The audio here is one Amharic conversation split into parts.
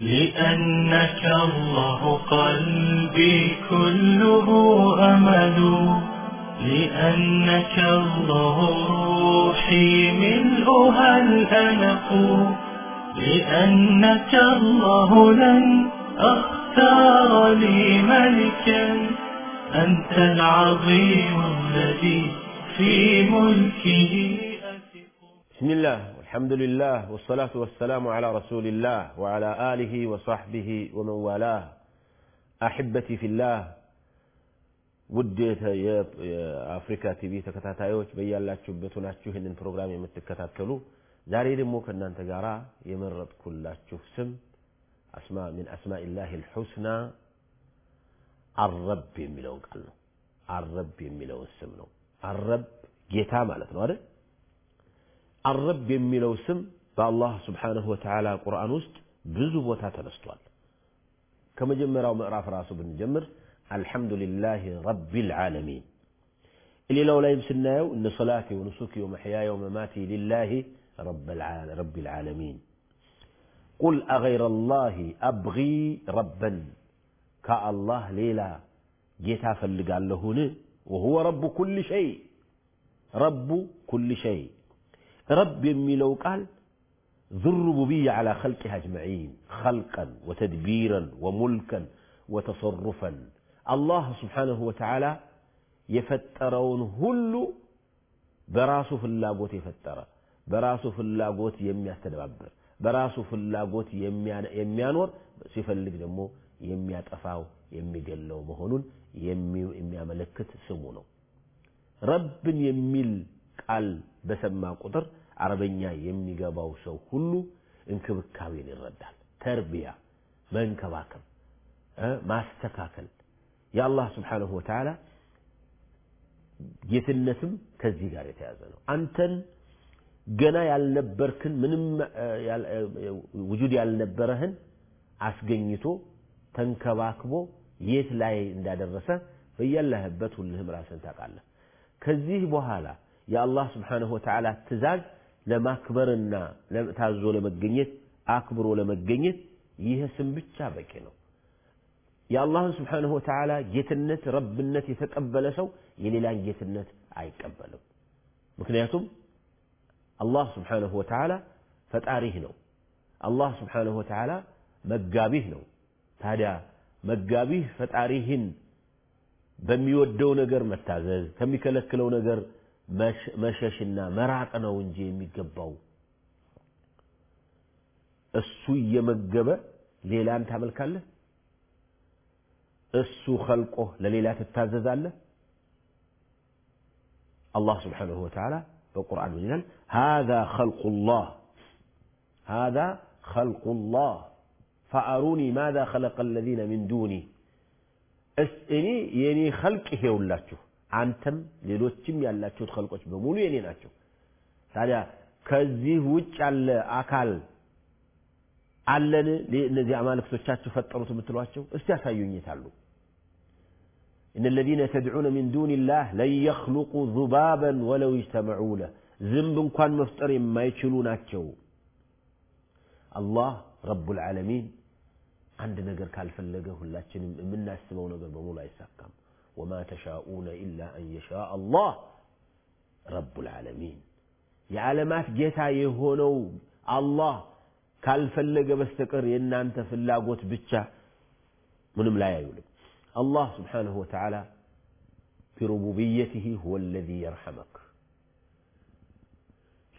لأنك الله قلبي كله أمل. لأنك الله روحي ملؤها الألق لأنك الله لن أختار لي ملكا. أنت العظيم الذي في ملكه بسم الله. والحمد لله والصلاة والسلام على رسول الله وعلى آله وصحبه ومن والاه أحبتي في الله ውድ የአፍሪካ ቲቪ ተከታታዮች በያላችሁበት ሆናችሁ ይህንን ፕሮግራም የምትከታተሉ ዛሬ ደግሞ ከእናንተ ጋር የመረጥኩላችሁ ስም አስማ ሚን አስማኢላህ ልሑስና አረብ የሚለውን ቃል ነው አረብ የሚለውን ስም ነው አረብ ጌታ ማለት ነው አይደል አረብ የሚለው ስም በአላህ ስብሓንሁ ወተዓላ ቁርአን ውስጥ ብዙ ቦታ ተነስቷል ከመጀመሪያው ምዕራፍ ራሱ ብንጀምር አልሐምዱሊላህ ረቢል ዓለሚን ሌላው ላይም ስናየው እነ ሰላቴ ወኑሱኪ ወመሕያየ ወመማቲ ሊላሂ ረቢል ዓለሚን ቁል አገይረ ላህ አብጊ ረበን ከአላህ ሌላ ጌታ ፈልጋለሁን ወሁወ ረቡ ኩል ሸይ ረቡ ኩል ሸይ ረብ የሚለው ቃል ذو الربوبية على خلقها أجمعين خلقا وتدبيرا وملكا وتصرفا الله سبحانه وتعالى የፈጠረውን ሁሉ በራሱ ፍላጎት የፈጠረ በራሱ ፍላጎት የሚያስተደባብር በራሱ ፍላጎት የሚያኖር ሲፈልግ ደግሞ የሚያጠፋው የሚገለው መሆኑን የሚያመለክት ስሙ ነው ረብን የሚል ቃል በሰማ ቁጥር አረበኛ የሚገባው ሰው ሁሉ እንክብካቤን ይረዳል። ተርቢያ መንከባከብ ማስተካከል። የአላህ ስብሓንሁ ወተዓላ ጌትነትም ከዚህ ጋር የተያዘ ነው። አንተን ገና ያልነበርክን ምንም ውጁድ ያልነበረህን አስገኝቶ ተንከባክቦ የት ላይ እንዳደረሰ በያለህበት ሁልህም ራስን ታውቃለህ። ከዚህ በኋላ የአላህ ስብሓንሁ ወተዓላ ትእዛዝ ለማክበርና ታዞ ለመገኘት አክብሮ ለመገኘት ይህ ስም ብቻ በቂ ነው። የአላህን ስብሓንሁ ወተዓላ ጌትነት ረብነት የተቀበለ ሰው የሌላን ጌትነት አይቀበልም። ምክንያቱም አላህ ስብሓንሁ ወተዓላ ፈጣሪህ ነው። አላህ ስብሓንሁ ወተዓላ መጋቢህ ነው። ታዲያ መጋቢህ ፈጣሪህን በሚወደው ነገር መታዘዝ ከሚከለክለው ነገር مشاشنا مراك أنا ونجي ميقباو السو يمقبا ليلا انت عملك الله السو خلقه لليلا تتازز الله سبحانه وتعالى بالقرآن من هذا خلق الله هذا خلق الله فأروني ماذا خلق الذين من دوني اسئني يني خلقه يولاتشو አንተም ሌሎችም ያላችሁት ኸልቆች በሙሉ የኔ ናቸው ታዲያ ከዚህ ውጭ ያለ አካል አለን እነዚህ አማልክቶቻችሁ ፈጠሩት የምትሏቸው እስቲ ያሳዩኝ የታሉ إن الذين تدعون من دون الله لن يخلقوا ذبابا ولو اجتمعوا له ዝንብ እንኳን መፍጠር የማይችሉ ናቸው አላህ ረቡ ልዓለሚን አንድ ነገር ካልፈለገ ሁላችንም የምናስበው ነገር በሙሉ አይሳካም وما تشاءون إلا أن يشاء الله رب العالمين የዓለማት ጌታ የሆነው አላህ ካልፈለገ በስተቀር የእናንተ ፍላጎት ብቻ ምንም ላይ አይውልም አላህ ስብሓንሁ ወተዓላ ቢሩቡብየትህ ሁወ ለዚ የርሐመክ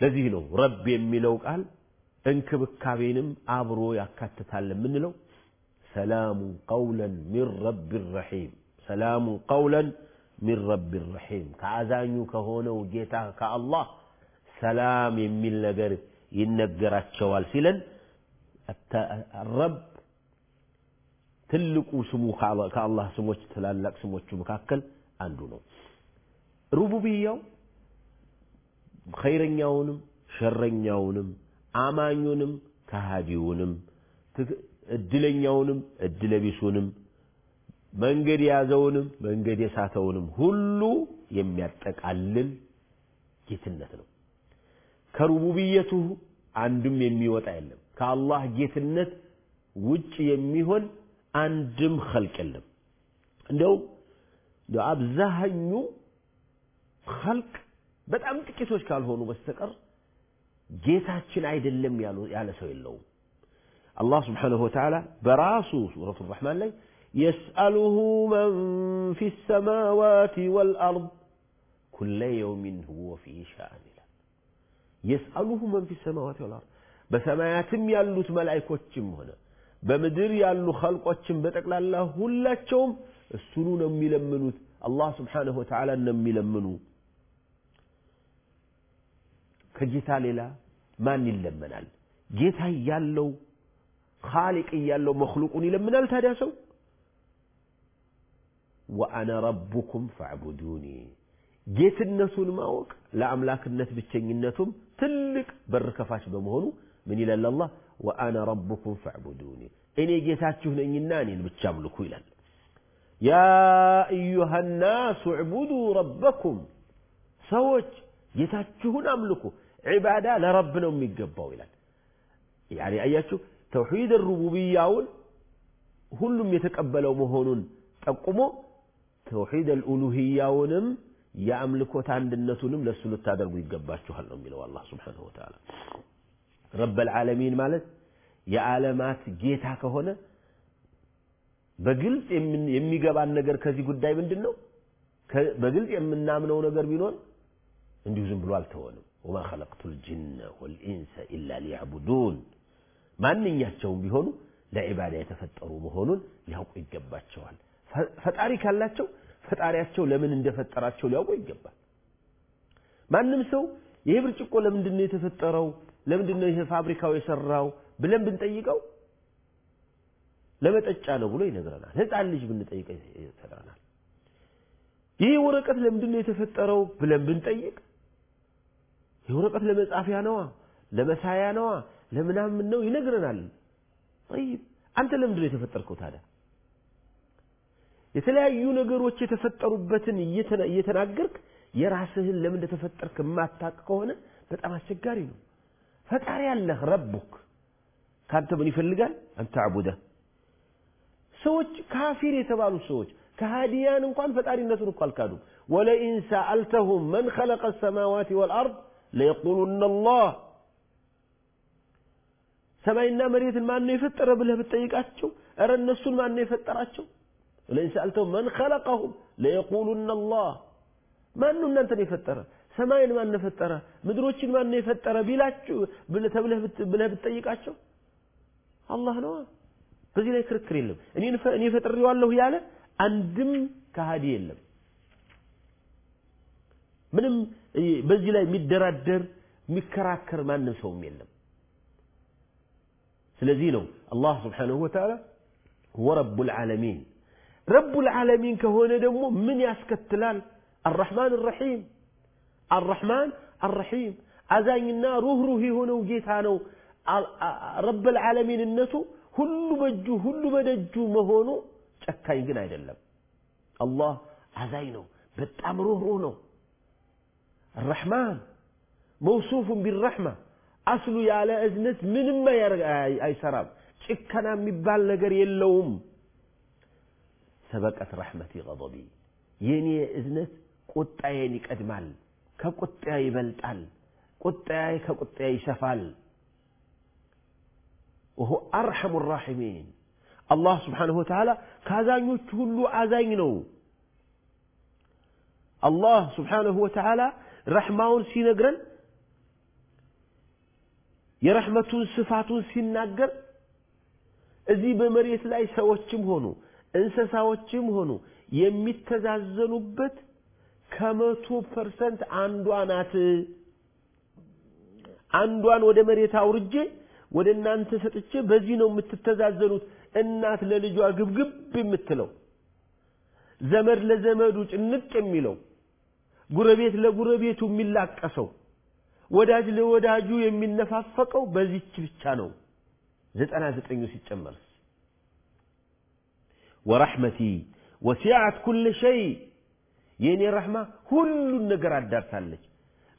ለዚህ ነው ረብ የሚለው ቃል እንክብካቤንም አብሮ ያካትታል የምንለው ሰላሙ ቀውለን ሚን ረቢ ረሒም ሰላሙ ቀውለን ሚን ረቢ ረሒም። ከአዛኙ ከሆነው ጌታ ከአላህ ሰላም የሚል ነገር ይነገራቸዋል ሲለን ረብ ትልቁ ስሙ ከአላህ ስሞች ትላላቅ ስሞቹ መካከል አንዱ ነው። ሩቡብያው ኸይረኛውንም ሸረኛውንም አማኙንም ከሃዲውንም እድለኛውንም እድለቢሱንም መንገድ የያዘውንም መንገድ የሳተውንም ሁሉ የሚያጠቃልል ጌትነት ነው። ከሩቡብየቱ አንዱም የሚወጣ የለም። ከአላህ ጌትነት ውጭ የሚሆን አንድም ኸልቅ የለም። እንደውም እንደው አብዛኙ ኸልቅ በጣም ጥቂቶች ካልሆኑ በስተቀር ጌታችን አይደለም ያለ ሰው የለውም። አላህ ስብሓንሁ ወተዓላ በራሱ ሱረቱ ራሕማን ላይ መን ፊ ሰማዋት ወልአርድ ኩለ የውሚን ሁወ ፊ ሻእን ይላል የስአሉሁ መን ፊ ሰማዋት ወልአርድ በሰማያትም ያሉት መላይኮችም ሆነ በምድር ያሉ ኸልቆችም በጠቅላላ ሁላቸውም እሱኑ ነው የሚለምኑት። አላህ ስብሓንሁ ወተዓላ ነው የሚለምኑ። ከጌታ ሌላ ማን ይለመናል? ጌታ እያለው ኻሊቅ እያለው መክሉቁን ይለምናል ታዲያ ሰው ወአነ ረቡኩም ፈዕቡዱኒ። ጌትነቱን ማወቅ ለአምላክነት ብቸኝነቱም ትልቅ በር ከፋች በመሆኑ ምን ይላል አላህ? ወአነ ረቡኩም ፈዕቡዱኒ። እኔ ጌታችሁ ነኝና እኔን ብቻ አምልኩ ይላል። ያ አዩሃ ናሱ ዕቡዱ ረበኩም። ሰዎች ጌታችሁን አምልኩ ዒባዳ ለረብ ነው የሚገባው ይላል። ያኔ አያችሁ ተውሒድ ሩቡብያውን ሁሉም የተቀበለው መሆኑን ጠቁሞ ተውሒድ አልኡሉህያውንም የአምልኮት አንድነቱንም ለእሱ ልታደርጉ ይገባችኋል ነው የሚለው አላህ ስብሓንሁ ወተዓላ። ረብ ልዓለሚን ማለት የዓለማት ጌታ ከሆነ በግልጽ የሚገባን ነገር ከዚህ ጉዳይ ምንድን ነው በግልጽ የምናምነው ነገር ቢኖር እንዲሁ ዝም ብሎ አልተወንም። ወማ ኸለቅቱ ልጅነ ወልኢንሰ ኢላ ሊያዕቡዱን። ማንኛቸውም ቢሆኑ ለዒባዳ የተፈጠሩ መሆኑን ሊያውቁ ይገባቸዋል ፈጣሪ ካላቸው ፈጣሪያቸው ለምን እንደፈጠራቸው ሊያውቁ ይገባል። ማንም ሰው ይሄ ብርጭቆ ለምንድን ነው የተፈጠረው? ለምንድን ነው ይሄ ፋብሪካው የሰራው? ብለን ብንጠይቀው ለመጠጫ ነው ብሎ ይነግረናል። ህፃን ልጅ ብንጠይቀ ይነግረናል። ይህ ወረቀት ለምንድን ነው የተፈጠረው ብለን ብንጠይቅ ይህ ወረቀት ለመጻፊያ ነዋ ለመሳያ ነዋ ለምናምን ነው ይነግረናል። ጠይብ አንተ ለምንድን ነው የተፈጠርከው ታዲያ የተለያዩ ነገሮች የተፈጠሩበትን እየተናገርክ የራስህን ለምን እንደተፈጠርክ የማታቅ ከሆነ በጣም አስቸጋሪ ነው። ፈጣሪ አለህ ረቡክ። ካንተ ምን ይፈልጋል? አንተ አቡደ ሰዎች ካፊር የተባሉ ሰዎች ከሃዲያን እንኳን ፈጣሪነቱን እኮ አልካዱም። ወለኢን ሰአልተሁም መን ኸለቀ ሰማዋት ወልአርድ ለየቁሉነ አላህ ሰማይና መሬትን ማን ነው የፈጠረ ብለህ ብትጠይቃቸው እረ እነሱን ማን ነው የፈጠራቸው ለኢን ሰአልተው መን ኸለቀሁም ለየቁሉነ አላህ ማን ነው እናንተን የፈጠረ? ሰማይን ማን ፈጠረ ምድሮችን ማን የፈጠረ ቢላችሁ ተብለህ ብለህ ብትጠይቃቸው? አላህ ነው። በዚህ ላይ ክርክር የለም። እኔ ፈጥሬዋለሁ ያለ አንድም ከሃዲ የለም። ምንም በዚህ ላይ የሚደራደር የሚከራከር ማንም ሰውም የለም። ስለዚህ ነው አላህ ስብሓንሁ ወተዓላ ወረቡ ልዓለሚን رب العالمين كهون دمو من ياسك الرحمن الرحيم. الرحمن الرحيم. أزاين النار روه روهي هنا وجيتانو رب العالمين النتو هل بجو هل بدجو مهونو. شكاين قناع دلم الله أزاينو بتعم روه روهنو الرحمن موصوف بالرحمة أصل يا لأزنت من ما يرغى أي سراب شكنا مبالغر يلوم سبقت رحمتي غضبي. يني اذنت قطعي نقدمال كقطعي يبلطال قطعي كقطعي يشفال وهو ارحم الراحمين الله سبحانه وتعالى كازانيوچ كله ازاغ الله سبحانه وتعالى رحمون سينغرن يرحمتون صفاتون سينناغر እዚ በመሬት ላይ ሰዎችም ሆኑ። እንስሳዎችም ሆኑ የሚተዛዘኑበት ከመቶ ፐርሰንት አንዷ ናት። አንዷን ወደ መሬት አውርጄ ወደ እናንተ ሰጥቼ በዚህ ነው የምትተዛዘኑት እናት ለልጇ ግብግብ የምትለው ዘመድ ለዘመዱ ጭንቅ የሚለው ጉረቤት ለጉረቤቱ የሚላቀሰው ወዳጅ ለወዳጁ የሚነፋፈቀው በዚች ብቻ ነው። ዘጠና ዘጠኙ ሲጨመርስ ورحمتي وسعت كل شيء. يعني الرحمة كل النجار الدار سالك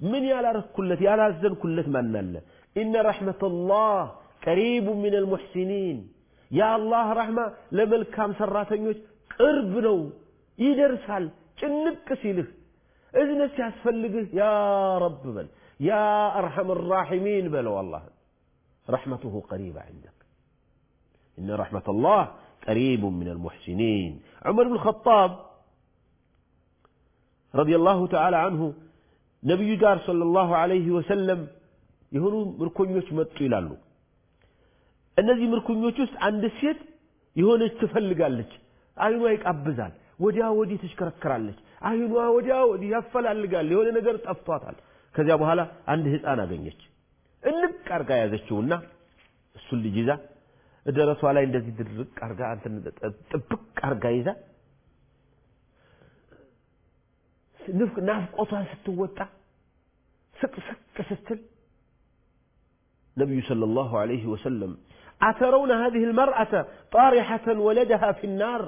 من يالارك كلتي؟ على الزن كلت من الله إن رحمة الله قريب من المحسنين. يا الله رحمة لملك كام سراتن يوش قربنو يدرسال كنك سيلك إذنك أسفلك؟ يا رب بل. يا أرحم الراحمين بل والله. رحمته قريبة عندك. إن رحمة الله قريب من المحسنين عمر بن الخطاب رضي الله تعالى عنه نبي جار صلى الله عليه وسلم የሆኑ ምርኮኞች መጡ ይላሉ። እነዚህ ምርኮኞች ውስጥ አንድ ሴት የሆነች ትፈልጋለች። አይኗ ይቃብዛል፣ ወዲያ ወዲህ ትሽከረከራለች። አይኗ ወዲያ ወዲህ ያፈላልጋል፣ የሆነ ነገር ጠፍቷታል። ከዚያ በኋላ አንድ ህፃን አገኘች። እንቅ አርጋ ያዘችውና እሱን ልጅ ይዛ ደረቷ ላይ እንደዚህ ድርቅ አርጋ እንትን ጥብቅ አርጋ ይዛ ናፍቆቷን ስትወጣ ስቅስቅ ስትል ነቢዩ ሰለላሁ ዐለይሂ ወሰለም አተረውን አተረውነ ሀዚህ ልመርአተ ጣሪሐተን ወለደሃ ፊናር።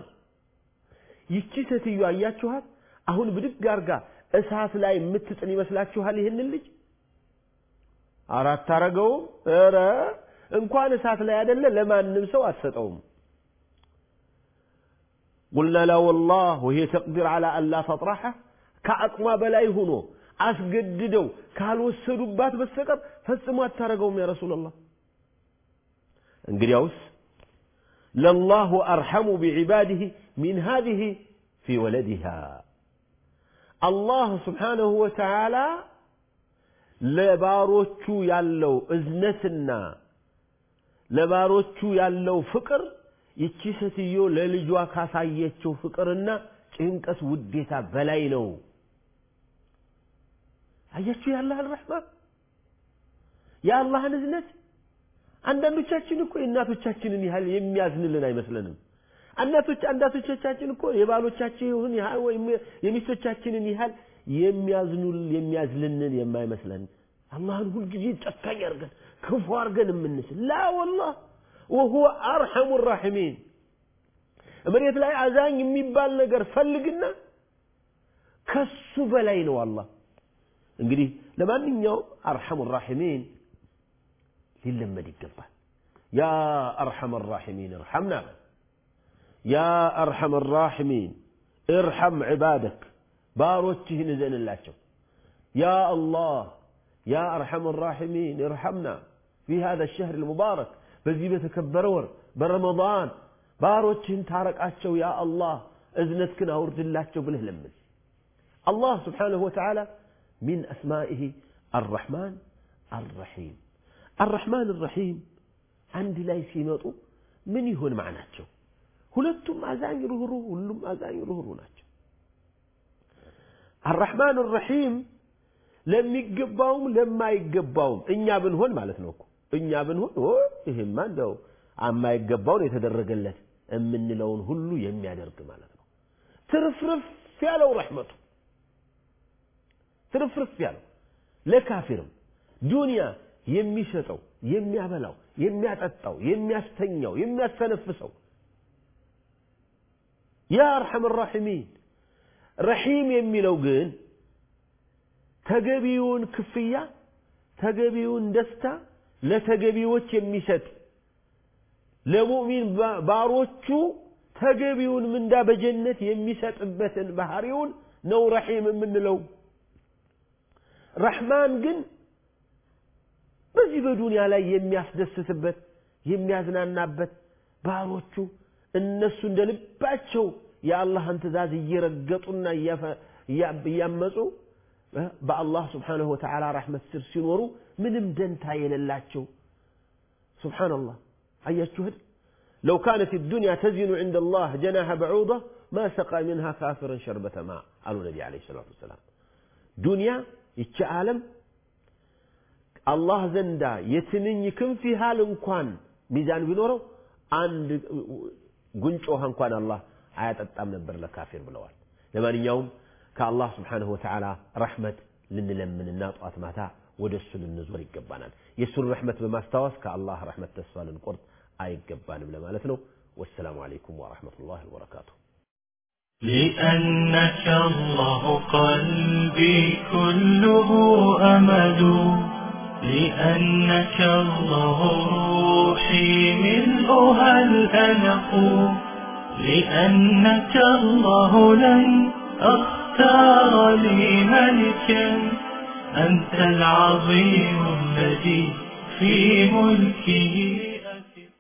ይቺ ሴትዮ አያችኋት? አሁን ብድግ አርጋ እሳት ላይ የምትጥል ይመስላችኋል ይህንን ልጅ? አራት አረገውም? ኧረ እንኳን እሳት ላይ አይደለ ለማንም ሰው አትሰጠውም። قلنا لا والله وهي تقدر على ان لا تطرحه كاقما بلا يهونو اسجددو قالوا سدوبات بسكر فصموا اتارغوم يا رسول الله انغرياوس لله ارحم بعباده من هذه في ولدها الله سبحانه وتعالى لباروتو يالو اذنتنا ለባሮቹ ያለው ፍቅር ይቺ ሴትዮ ለልጇ ካሳየችው ፍቅርና ጭንቀት ውዴታ በላይ ነው። አያችሁ የአላህን ረሕማ የአላህን እዝነት? አንዳንዶቻችን እኮ የእናቶቻችንን ያህል የሚያዝንልን አይመስለንም። እናቶች አንዳቶቻችን እኮ የባሎቻችንን ያህል ወይም የሚስቶቻችንን ያህል የሚያዝኑል የሚያዝልንን የማይመስለን። አላህን ሁልጊዜ ጨካኝ አድርገን ክፉ አድርገን የምንስል ላ ወላህ ወሁወ አርሐሙ ራሒሚን መሬት ላይ አዛኝ የሚባል ነገር ፈልግና ከሱ በላይ ነው አላህ እንግዲህ ለማንኛውም አርሐሙ ራሒሚን ሊለመድ ይገባል ያ አርሐም ራሒሚን እርሐምና በል ያ አርሐም ራሒሚን እርሐም ዕባደክ ባሮችህን እዘንላቸው ያ አላህ ያ አርሐም ራሒሚን እርሐምና في هذا الشهر المبارك. بزي بتكبرور برمضان. باروتشن تارك أشو يا الله. أذنتك نهور جلاتش بله لمن الله سبحانه وتعالى من أسمائه الرحمن الرحيم. الرحمن الرحيم عندي لا يسينط من يهون معناته هلتم أزان يرهرو هلتم أزان يرهرو ناتشو الرحمن الرحيم لم يقباهم لما يقباهم إن يابن هون معناته نوكو እኛ ብንሆን ይሄማ እንደው የማይገባውን የተደረገለት የምንለውን ሁሉ የሚያደርግ ማለት ነው። ትርፍርፍ ያለው ረሕመቱ ትርፍርፍ ያለው ለካፊርም ዱንያ የሚሰጠው የሚያበላው የሚያጠጣው የሚያስተኛው የሚያስተነፍሰው ያ አርሐም ራሒሚን ረሒም የሚለው ግን ተገቢውን ክፍያ ተገቢውን ደስታ ለተገቢዎች የሚሰጥ ለሙእሚን ባሮቹ ተገቢውን ምንዳ በጀነት የሚሰጥበትን ባህሪውን ነው ረሒም የምንለው። ረሕማን ግን በዚህ በዱንያ ላይ የሚያስደስትበት የሚያዝናናበት ባሮቹ እነሱ እንደ ልባቸው የአላህን ትእዛዝ እየረገጡና እያመፁ بالله سبحانه وتعالى رحمة سر سنورو من امدنتا يللاتشو سبحان الله عيش شهد لو كانت الدنيا تزين عند الله جناها بعوضة ما سقى منها كافرا شربة ماء قالوا النبي عليه الصلاة والسلام دنيا يتعلم الله زندا يتنيني كم في حال انكوان ميزان بنورو أن قنشوها انكوان الله عيات التامن بر لكافر بلوال لما نيوم ከአላህ ስብሓንሁ ወተዓላ ረሕመት ልንለምንና ጧት ማታ ወደ እሱ ልንዞር ይገባናል የእሱን ረሕመት በማስታወስ ከአላህ ረሕመት ተስፋ ልንቆርጥ አይገባንም ለማለት ነው ወሰላሙ አለይኩም ወረሕመቱላህ ወበረካቱሁ لأنك الله قلبي كله أمل لأنك الله روحي ملؤها الألق لأنك الله لن أختار لي ملكا أنت العظيم الذي في ملكه